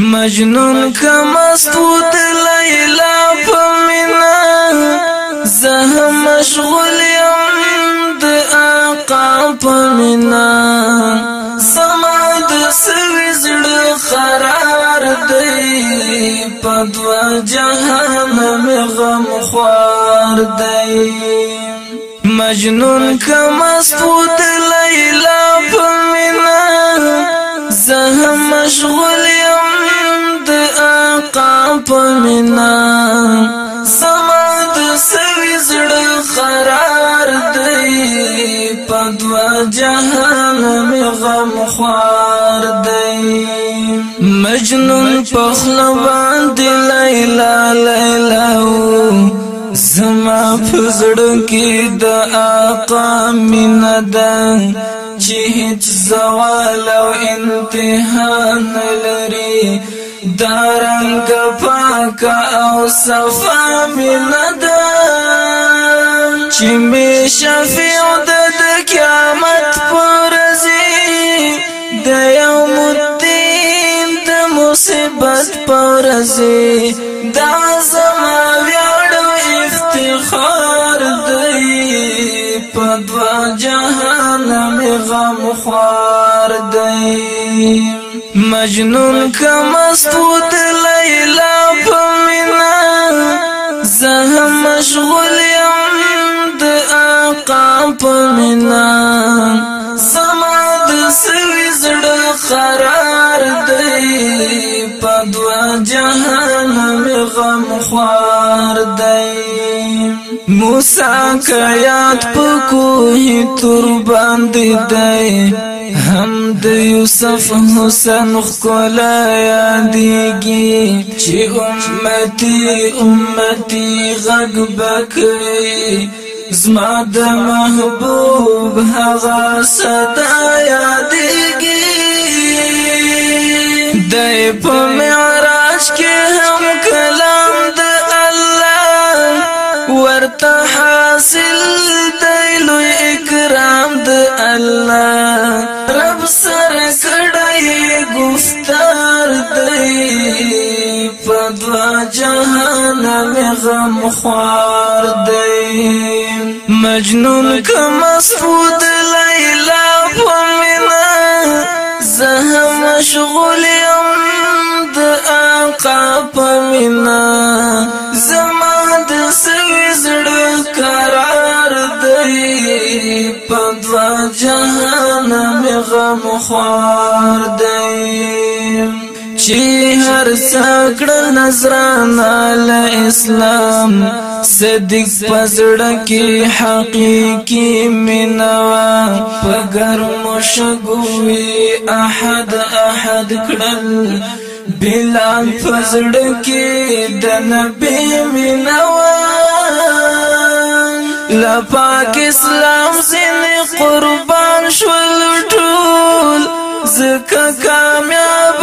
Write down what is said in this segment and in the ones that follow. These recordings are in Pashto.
مجنون کمست و د لیلا په مینا زه هم مشغول یم د آقا په مینا زما د سوي زړه قرار دی په دوا جهان مې غم خوار دی مجنون کمست و د لیلا په مینا زهم مشغول یم د آقا پمینا زما د سوي زړه قرار دی په دوا جهان می غم خوار دی مجنون په خلوان دی لیلا لیلا زما پزړ کې د آقا مینا ده چې هیڅ زوال او انتها لري دارنګ پاک او صفا ملدا چې می شفیع د قیامت پرځي د یوم الدین د مصیبت پرځي دا زما ویاړ افتخار دی په دوا جهان غم خوار دی مجنون کمستو د لیلا په مینا زه مشغول یم د آقا په مینا پکار دی موسی کیات پکوه تر باندې دی هم د یوسف حسین خلا یادېږي چې امتی امتی غږ بکړي زما د محبوب هغه صدا یادېږي دی په حاصل دی لوی اکرام د الله رب سره کړی گفتار دی په دوا جهان مې غم خوار دی مجنون کما سود لیلا په مینا زه مشغول یم د آقا په مینا په جهنم غم خور دی چې هر څکړه نظران ال اسلام صدق پزړه کې حقيقي منوا پګر مشګوي احد احد کړل بلال پزړه کې د نبی منوا لا پاک اسلام زنده قربان شول ټول زکه کامیاب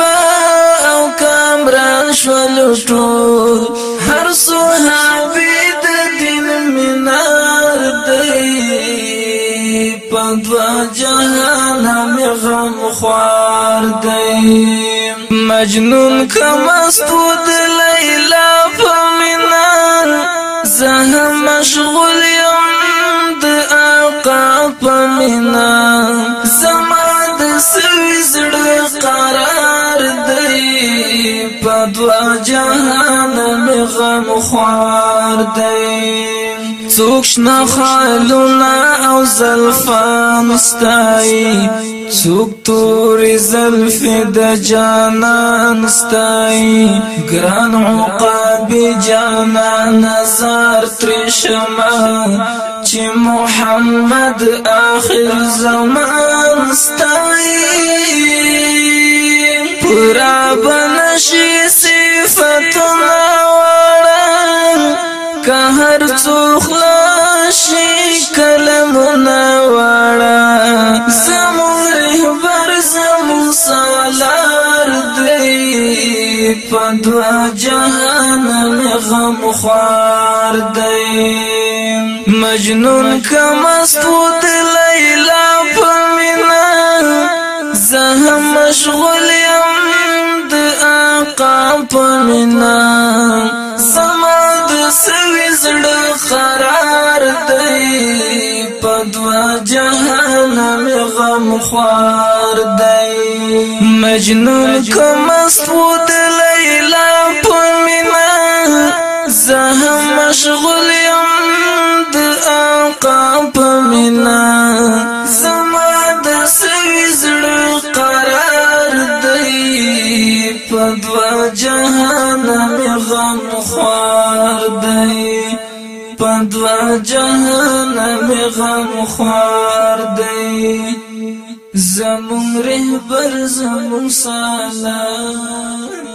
او کامران شول ټول هر صحابي د دین منار دی پدوا جهان هم غم خوار دی مجنون کمستو د لیلا په مینا زهم نا زما د سوي زړه قرار دی په دوا جهان مې غم خوار دی څوک شنه خالونه او زلفان ستای څوک تور زلف د جانان ستای ګران عقاب جانان نظر تر شمه چې محمد آخر زمان ستای پورا بنشي صفات نوړه که هر څو پدو جهان غم خوار دی مجنون کمست و دلیلا پمینا زهم مشغول یم د آقا پمینا زما د سوی زړه قرار دی پدو جهان غم خوار دی مجنون کمست و دلیلا په دوا جهان مې غم خوار دی په دوا جهان مې غم خوار دی زمون رهبر زمون سلام